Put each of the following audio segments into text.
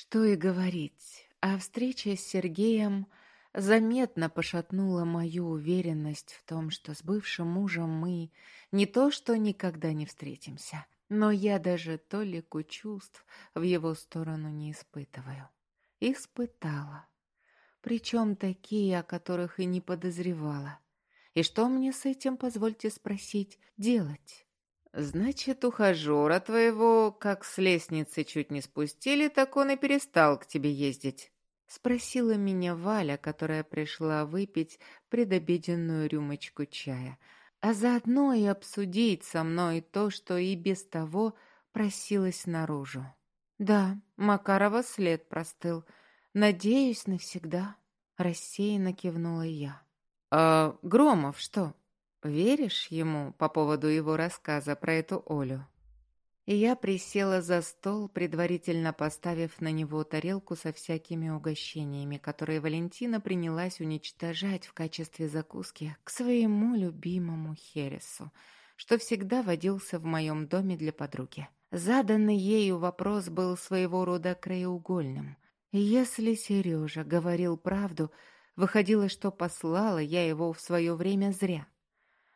Что и говорить, а встреча с Сергеем заметно пошатнула мою уверенность в том, что с бывшим мужем мы не то что никогда не встретимся, но я даже толику чувств в его сторону не испытываю. Испытала. Причем такие, о которых и не подозревала. И что мне с этим, позвольте спросить, делать? Значит, ухажера твоего, как с лестницы чуть не спустили, так он и перестал к тебе ездить. Спросила меня Валя, которая пришла выпить предобеденную рюмочку чая, а заодно и обсудить со мной то, что и без того просилось наружу. Да, Макарова след простыл. Надеюсь, навсегда. Рассеянно кивнула я. «А Громов что, веришь ему по поводу его рассказа про эту Олю?» И я присела за стол, предварительно поставив на него тарелку со всякими угощениями, которые Валентина принялась уничтожать в качестве закуски к своему любимому Хересу, что всегда водился в моем доме для подруги. Заданный ею вопрос был своего рода краеугольным. Если Сережа говорил правду, Выходило, что послала я его в свое время зря.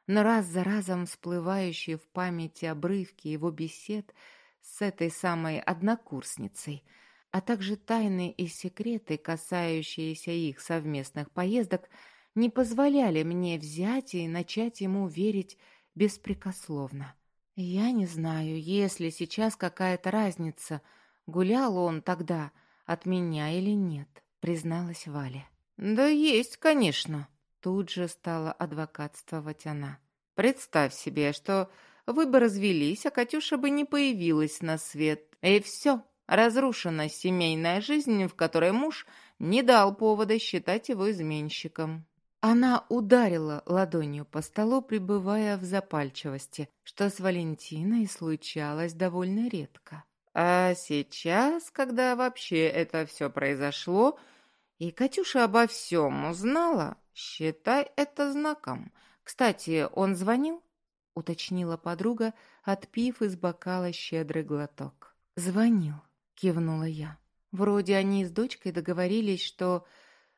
Но раз за разом всплывающие в памяти обрывки его бесед с этой самой однокурсницей, а также тайны и секреты, касающиеся их совместных поездок, не позволяли мне взять и начать ему верить беспрекословно. Я не знаю, есть ли сейчас какая-то разница, гулял он тогда от меня или нет, призналась Валя. «Да есть, конечно», — тут же стала адвокатствовать она. «Представь себе, что вы бы развелись, а Катюша бы не появилась на свет. И все, разрушена семейная жизнь, в которой муж не дал повода считать его изменщиком». Она ударила ладонью по столу, пребывая в запальчивости, что с Валентиной случалось довольно редко. А сейчас, когда вообще это все произошло, и Катюша обо всем узнала, считай это знаком. Кстати, он звонил? Уточнила подруга, отпив из бокала щедрый глоток. Звонил, кивнула я. Вроде они с дочкой договорились, что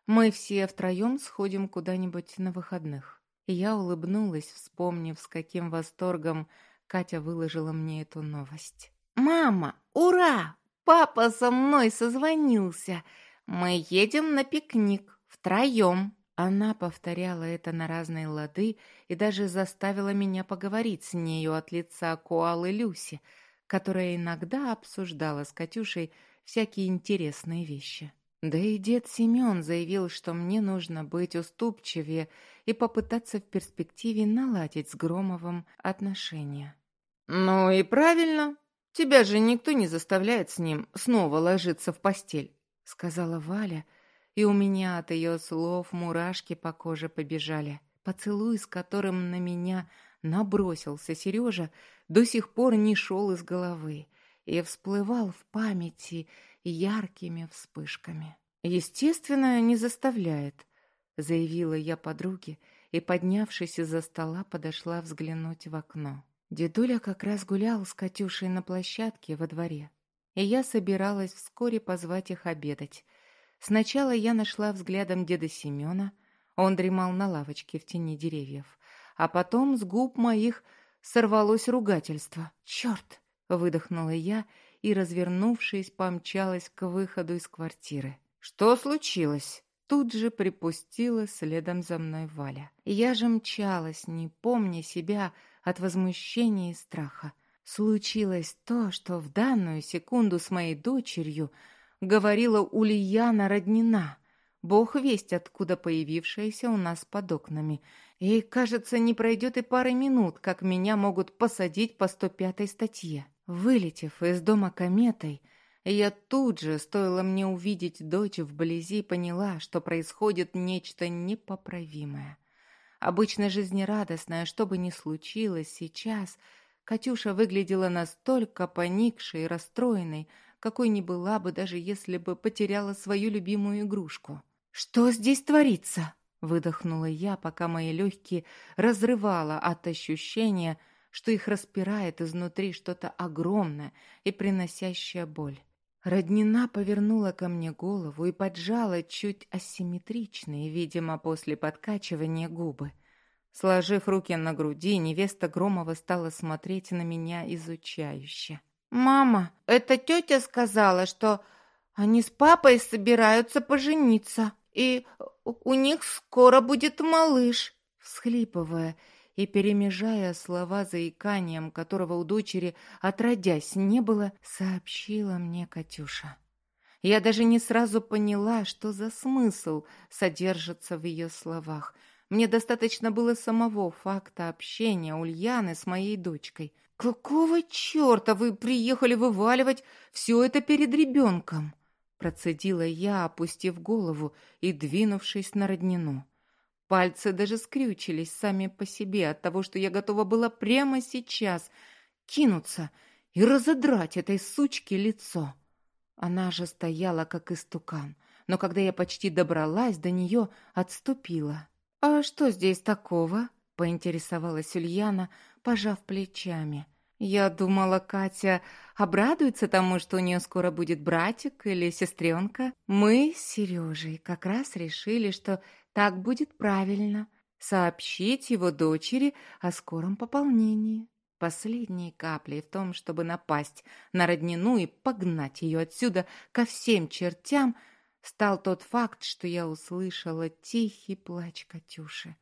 мы все втроем сходим куда-нибудь на выходных. Я улыбнулась, вспомнив, с каким восторгом Катя выложила мне эту новость. «Мама, ура! Папа со мной созвонился!» Мы едем на пикник втроем». Она повторяла это на разные лады и даже заставила меня поговорить с нею от лица Коалы Люси, которая иногда обсуждала с Катюшей всякие интересные вещи. Да и дед Семен заявил, что мне нужно быть уступчивее и попытаться в перспективе наладить с Громовым отношения. «Ну и правильно. Тебя же никто не заставляет с ним снова ложиться в постель сказала Валя, и у меня от ее слов мурашки по коже побежали. Поцелуй, с которым на меня набросился Сережа, до сих пор не шел из головы и всплывал в памяти яркими вспышками. «Естественно, не заставляет», — заявила я подруге и, поднявшись из-за стола, подошла взглянуть в окно. Дедуля как раз гулял с Катюшей на площадке во дворе и я собиралась вскоре позвать их обедать. Сначала я нашла взглядом деда Семена, он дремал на лавочке в тени деревьев, а потом с губ моих сорвалось ругательство. «Черт!» — выдохнула я и, развернувшись, помчалась к выходу из квартиры. «Что случилось?» Тут же припустила следом за мной Валя. Я же мчалась, не помня себя от возмущения и страха случилось то, что в данную секунду с моей дочерью говорила Ульяна Роднина, бог весть откуда появившаяся у нас под окнами. И, кажется, не пройдет и пары минут, как меня могут посадить по 105-й статье. Вылетев из дома кометой, я тут же, стоило мне увидеть дочь вблизи, поняла, что происходит нечто непоправимое. Обычно жизнерадостное, что бы ни случилось сейчас — Катюша выглядела настолько поникшей и расстроенной, какой не была бы, даже если бы потеряла свою любимую игрушку. «Что здесь творится?» — выдохнула я, пока мои легкие разрывало от ощущения, что их распирает изнутри что-то огромное и приносящее боль. Роднина повернула ко мне голову и поджала чуть асимметричные, видимо, после подкачивания губы. Сложив руки на груди, невеста Громова стала смотреть на меня изучающе. «Мама, эта тетя сказала, что они с папой собираются пожениться, и у них скоро будет малыш», всхлипывая и перемежая слова заиканием, которого у дочери отродясь не было, сообщила мне Катюша. Я даже не сразу поняла, что за смысл содержится в ее словах. Мне достаточно было самого факта общения Ульяны с моей дочкой. «Какого черта вы приехали вываливать все это перед ребенком?» Процедила я, опустив голову и двинувшись на роднину. Пальцы даже скрючились сами по себе от того, что я готова была прямо сейчас кинуться и разодрать этой сучке лицо. Она же стояла, как истукан, но когда я почти добралась до нее, отступила. «А что здесь такого?» — поинтересовалась Ульяна, пожав плечами. «Я думала, Катя обрадуется тому, что у нее скоро будет братик или сестренка. Мы с Сережей как раз решили, что так будет правильно. Сообщить его дочери о скором пополнении. Последней каплей в том, чтобы напасть на роднину и погнать ее отсюда ко всем чертям, стал тот факт, что я услышала тихий плач Катюши.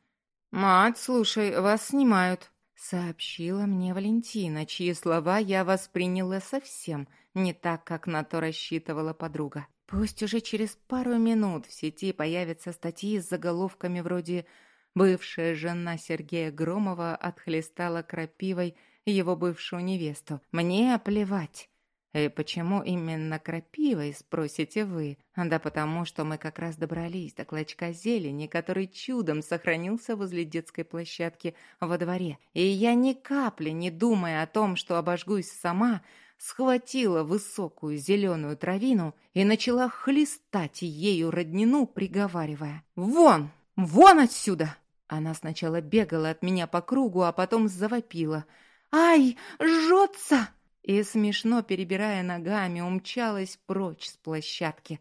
«Мать, слушай, вас снимают», — сообщила мне Валентина, чьи слова я восприняла совсем не так, как на то рассчитывала подруга. Пусть уже через пару минут в сети появятся статьи с заголовками вроде «Бывшая жена Сергея Громова отхлестала крапивой его бывшую невесту». Мне плевать. И почему именно крапивой, спросите вы? Да потому, что мы как раз добрались до клочка зелени, который чудом сохранился возле детской площадки во дворе. И я ни капли не думая о том, что обожгусь сама, схватила высокую зеленую травину и начала хлестать ею роднину, приговаривая «Вон! Вон отсюда!» Она сначала бегала от меня по кругу, а потом завопила «Ай, жжется!» И, смешно перебирая ногами, умчалась прочь с площадки.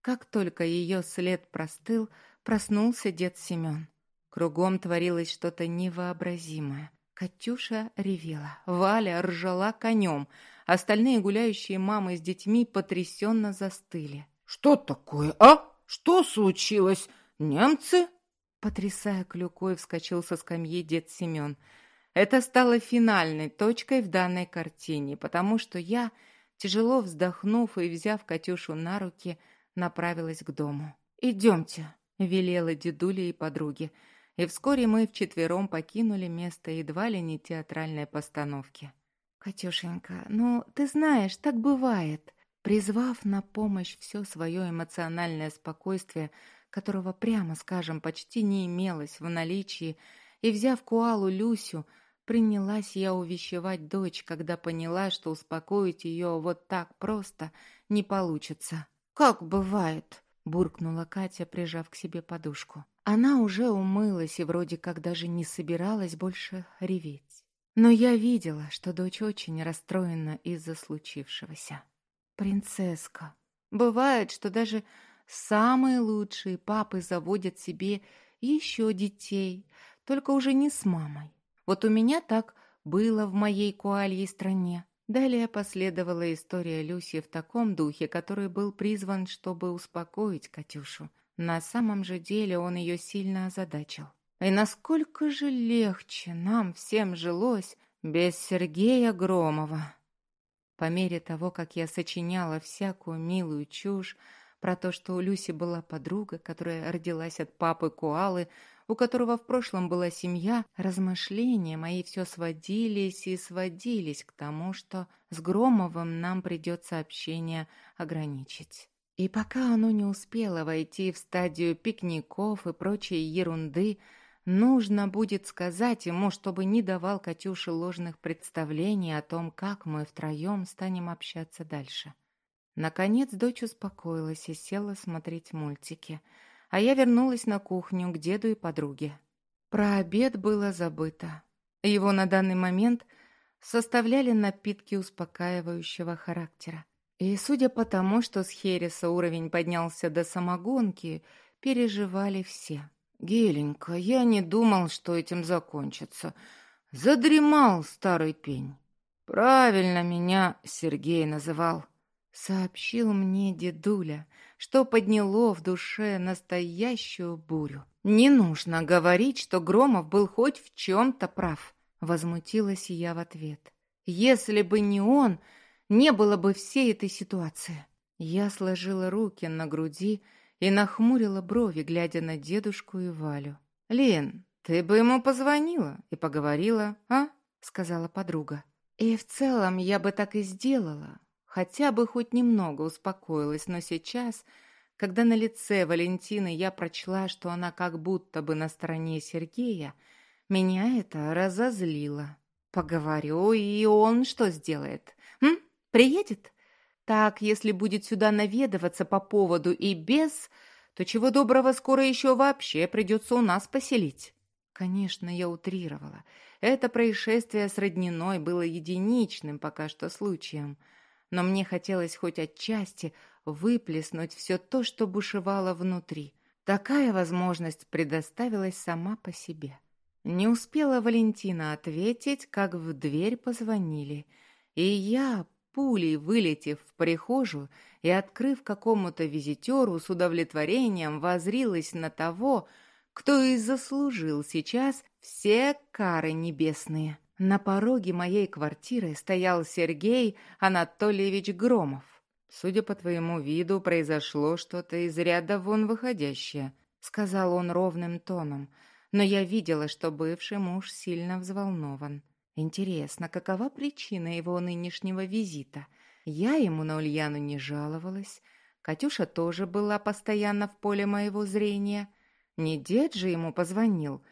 Как только ее след простыл, проснулся дед Семен. Кругом творилось что-то невообразимое. Катюша ревела, Валя ржала конем — Остальные гуляющие мамы с детьми потрясенно застыли. «Что такое, а? Что случилось? Немцы?» Потрясая клюкой, вскочил со скамьи дед Семен. Это стало финальной точкой в данной картине, потому что я, тяжело вздохнув и взяв Катюшу на руки, направилась к дому. «Идемте», — велела дедуля и подруги, и вскоре мы вчетвером покинули место едва ли не театральной постановки. «Катюшенька, ну, ты знаешь, так бывает». Призвав на помощь все свое эмоциональное спокойствие, которого, прямо скажем, почти не имелось в наличии, и взяв Куалу Люсю, принялась я увещевать дочь, когда поняла, что успокоить ее вот так просто не получится. «Как бывает?» — буркнула Катя, прижав к себе подушку. Она уже умылась и вроде как даже не собиралась больше реветь. Но я видела, что дочь очень расстроена из-за случившегося. Принцесска. Бывает, что даже самые лучшие папы заводят себе еще детей, только уже не с мамой. Вот у меня так было в моей куальей стране. Далее последовала история Люси в таком духе, который был призван, чтобы успокоить Катюшу. На самом же деле он ее сильно озадачил. И насколько же легче нам всем жилось без Сергея Громова. По мере того, как я сочиняла всякую милую чушь про то, что у Люси была подруга, которая родилась от папы Куалы, у которого в прошлом была семья, размышления мои все сводились и сводились к тому, что с Громовым нам придется общение ограничить. И пока оно не успело войти в стадию пикников и прочей ерунды, Нужно будет сказать ему, чтобы не давал Катюше ложных представлений о том, как мы втроем станем общаться дальше. Наконец дочь успокоилась и села смотреть мультики, а я вернулась на кухню к деду и подруге. Про обед было забыто. Его на данный момент составляли напитки успокаивающего характера. И судя по тому, что с Хереса уровень поднялся до самогонки, переживали все. «Геленька, я не думал, что этим закончится. Задремал старый пень. Правильно меня Сергей называл», — сообщил мне дедуля, что подняло в душе настоящую бурю. «Не нужно говорить, что Громов был хоть в чем-то прав», — возмутилась я в ответ. «Если бы не он, не было бы всей этой ситуации». Я сложила руки на груди и нахмурила брови, глядя на дедушку и Валю. «Лен, ты бы ему позвонила и поговорила, а?» — сказала подруга. «И в целом я бы так и сделала, хотя бы хоть немного успокоилась, но сейчас, когда на лице Валентины я прочла, что она как будто бы на стороне Сергея, меня это разозлило. Поговорю, и он что сделает? М? Приедет? Так, если будет сюда наведываться по поводу и без, то чего доброго скоро еще вообще придется у нас поселить. Конечно, я утрировала. Это происшествие с Родниной было единичным пока что случаем. Но мне хотелось хоть отчасти выплеснуть все то, что бушевало внутри. Такая возможность предоставилась сама по себе. Не успела Валентина ответить, как в дверь позвонили. И я, пулей вылетев в прихожую и открыв какому-то визитеру с удовлетворением, возрилась на того, кто и заслужил сейчас все кары небесные. На пороге моей квартиры стоял Сергей Анатольевич Громов. «Судя по твоему виду, произошло что-то из ряда вон выходящее», — сказал он ровным тоном, но я видела, что бывший муж сильно взволнован. Интересно, какова причина его нынешнего визита? Я ему на Ульяну не жаловалась. Катюша тоже была постоянно в поле моего зрения. Не дед же ему позвонил.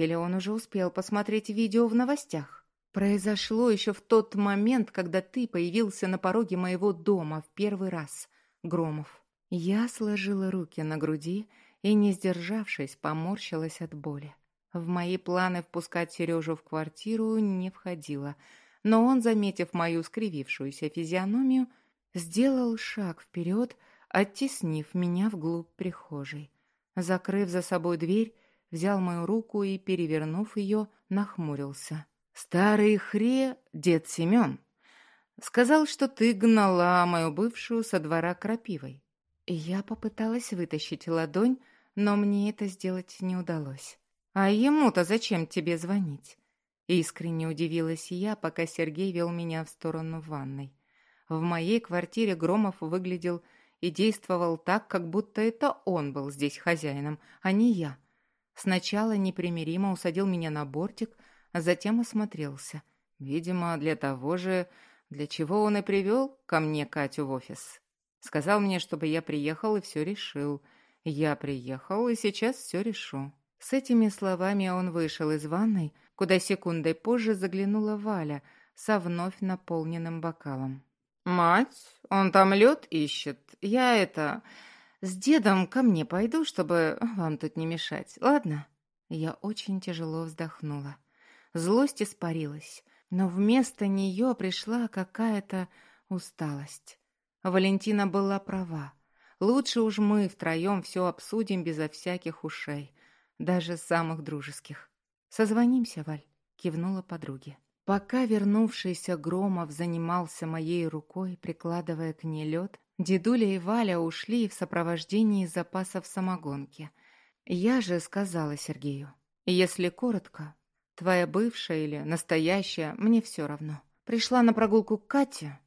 Или он уже успел посмотреть видео в новостях? Произошло еще в тот момент, когда ты появился на пороге моего дома в первый раз, Громов. Я сложила руки на груди и, не сдержавшись, поморщилась от боли. В мои планы впускать Сережу в квартиру не входило, но он, заметив мою скривившуюся физиономию, сделал шаг вперед, оттеснив меня вглубь прихожей. Закрыв за собой дверь, взял мою руку и, перевернув ее, нахмурился. «Старый хре, дед Семен, сказал, что ты гнала мою бывшую со двора крапивой». Я попыталась вытащить ладонь, но мне это сделать не удалось. «А ему-то зачем тебе звонить?» Искренне удивилась я, пока Сергей вел меня в сторону ванной. В моей квартире Громов выглядел и действовал так, как будто это он был здесь хозяином, а не я. Сначала непримиримо усадил меня на бортик, а затем осмотрелся. Видимо, для того же, для чего он и привел ко мне Катю в офис. Сказал мне, чтобы я приехал и все решил. Я приехал и сейчас все решу. С этими словами он вышел из ванной, куда секундой позже заглянула Валя со вновь наполненным бокалом. «Мать, он там лед ищет. Я это... С дедом ко мне пойду, чтобы вам тут не мешать, ладно?» Я очень тяжело вздохнула. Злость испарилась, но вместо нее пришла какая-то усталость. Валентина была права. Лучше уж мы втроем все обсудим безо всяких ушей даже самых дружеских. «Созвонимся, Валь», — кивнула подруге. Пока вернувшийся Громов занимался моей рукой, прикладывая к ней лед, дедуля и Валя ушли в сопровождении запасов самогонки. Я же сказала Сергею, если коротко, твоя бывшая или настоящая, мне все равно. Пришла на прогулку к Кате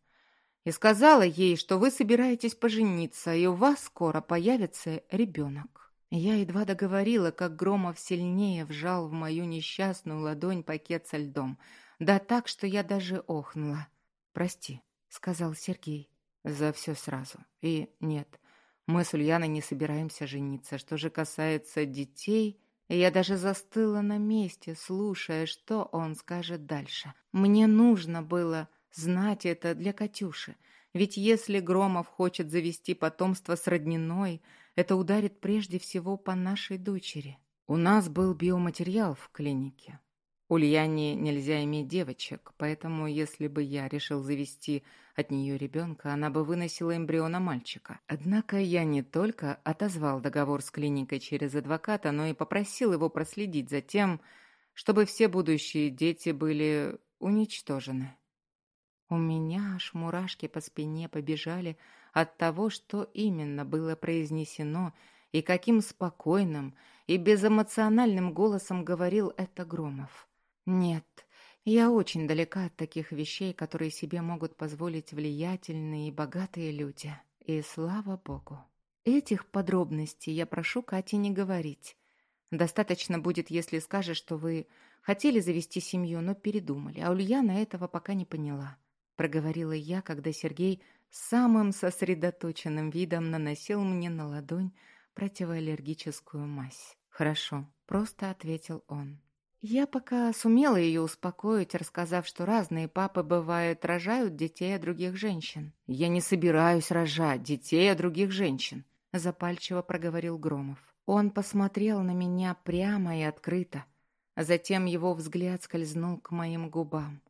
и сказала ей, что вы собираетесь пожениться, и у вас скоро появится ребенок. Я едва договорила, как Громов сильнее вжал в мою несчастную ладонь пакет со льдом. Да так, что я даже охнула. «Прости», — сказал Сергей, — «за все сразу. И нет, мы с Ульяной не собираемся жениться. Что же касается детей...» Я даже застыла на месте, слушая, что он скажет дальше. Мне нужно было знать это для Катюши. Ведь если Громов хочет завести потомство с родниной, это ударит прежде всего по нашей дочери. У нас был биоматериал в клинике. Ульяне нельзя иметь девочек, поэтому если бы я решил завести от нее ребенка, она бы выносила эмбриона мальчика. Однако я не только отозвал договор с клиникой через адвоката, но и попросил его проследить за тем, чтобы все будущие дети были уничтожены. У меня аж мурашки по спине побежали от того, что именно было произнесено и каким спокойным и безэмоциональным голосом говорил это Громов. Нет, я очень далека от таких вещей, которые себе могут позволить влиятельные и богатые люди. И слава богу. Этих подробностей я прошу Кате не говорить. Достаточно будет, если скажешь, что вы хотели завести семью, но передумали, а Ульяна этого пока не поняла. Проговорила я, когда Сергей самым сосредоточенным видом наносил мне на ладонь противоаллергическую мазь. «Хорошо», — просто ответил он. Я пока сумела ее успокоить, рассказав, что разные папы, бывают, рожают детей от других женщин. «Я не собираюсь рожать детей от других женщин», — запальчиво проговорил Громов. Он посмотрел на меня прямо и открыто. Затем его взгляд скользнул к моим губам.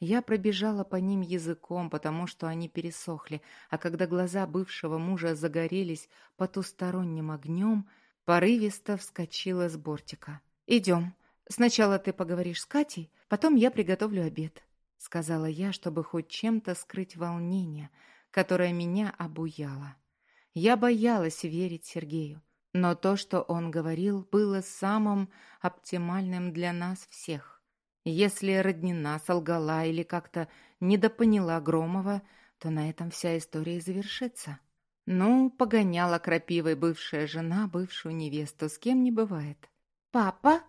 Я пробежала по ним языком, потому что они пересохли, а когда глаза бывшего мужа загорелись потусторонним огнем, порывисто вскочила с бортика. «Идем», «Сначала ты поговоришь с Катей, потом я приготовлю обед», — сказала я, чтобы хоть чем-то скрыть волнение, которое меня обуяло. Я боялась верить Сергею, но то, что он говорил, было самым оптимальным для нас всех. Если Роднина солгала или как-то недопоняла Громова, то на этом вся история завершится. Ну, погоняла крапивой бывшая жена бывшую невесту, с кем не бывает. «Папа?»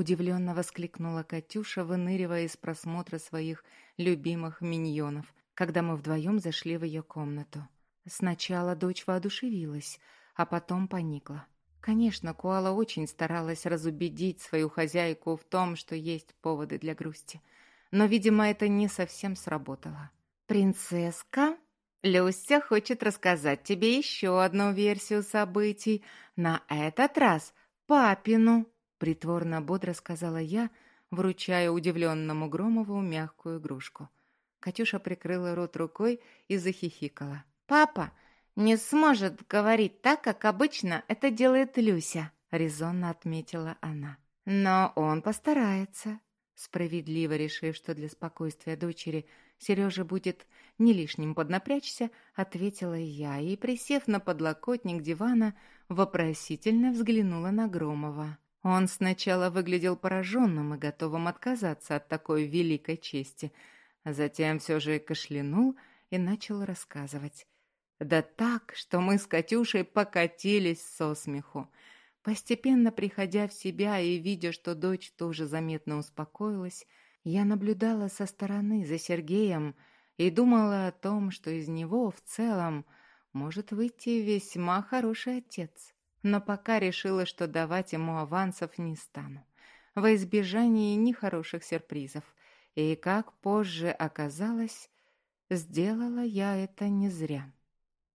Удивленно воскликнула Катюша, выныривая из просмотра своих любимых миньонов, когда мы вдвоем зашли в ее комнату. Сначала дочь воодушевилась, а потом поникла. Конечно, Куала очень старалась разубедить свою хозяйку в том, что есть поводы для грусти. Но, видимо, это не совсем сработало. «Принцесска, Люся хочет рассказать тебе еще одну версию событий. На этот раз папину». Притворно бодро сказала я, вручая удивленному Громову мягкую игрушку. Катюша прикрыла рот рукой и захихикала. «Папа не сможет говорить так, как обычно это делает Люся», резонно отметила она. «Но он постарается». Справедливо решив, что для спокойствия дочери Сережа будет не лишним поднапрячься, ответила я и, присев на подлокотник дивана, вопросительно взглянула на Громова. Он сначала выглядел пораженным и готовым отказаться от такой великой чести, а затем все же кашлянул и начал рассказывать. Да так, что мы с Катюшей покатились со смеху. Постепенно приходя в себя и видя, что дочь тоже заметно успокоилась, я наблюдала со стороны за Сергеем и думала о том, что из него в целом может выйти весьма хороший отец но пока решила, что давать ему авансов не стану, во избежание нехороших сюрпризов. И, как позже оказалось, сделала я это не зря.